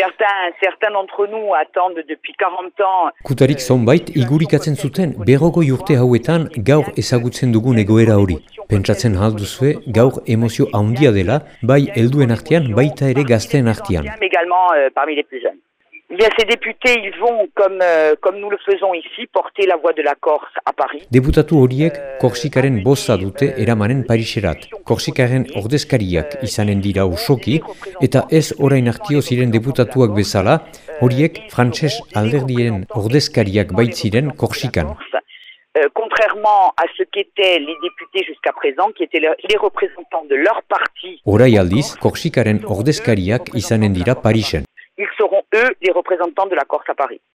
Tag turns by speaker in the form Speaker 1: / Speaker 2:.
Speaker 1: certains, certains d'entre nous attendent depuis 40 ans.
Speaker 2: Kutarik zonbait igurikatzen zuten berrogo urte hauetan gaur ezagutzen dugun egoera hori. Pentsatzen halduzue gaur emozio handia dela, bai helduen artean, baita ere gazteen artean.
Speaker 1: Euh. Eh bien, ces députés, ils vont, comme, euh, comme nous le faisons ici, porter la voix de la Corse à Paris.
Speaker 2: Deputatu horiek Korsikaren boza dute eramanen Pariserat. Korsikaren ordezkariak izanen dira usoki, eta ez orain artio ziren deputatuak bezala, horiek frantses alderdien ordezkariak baitziren Korsikan.
Speaker 1: Euh, contrairement à ce qu'étaient les députés jusqu'à présent, qui étaient le- les représentants de leur parti,
Speaker 2: Horai aldiz, Korsikaren ordezkariak izanen dira Parisen.
Speaker 1: Eux les représentants de la Corse à Paris.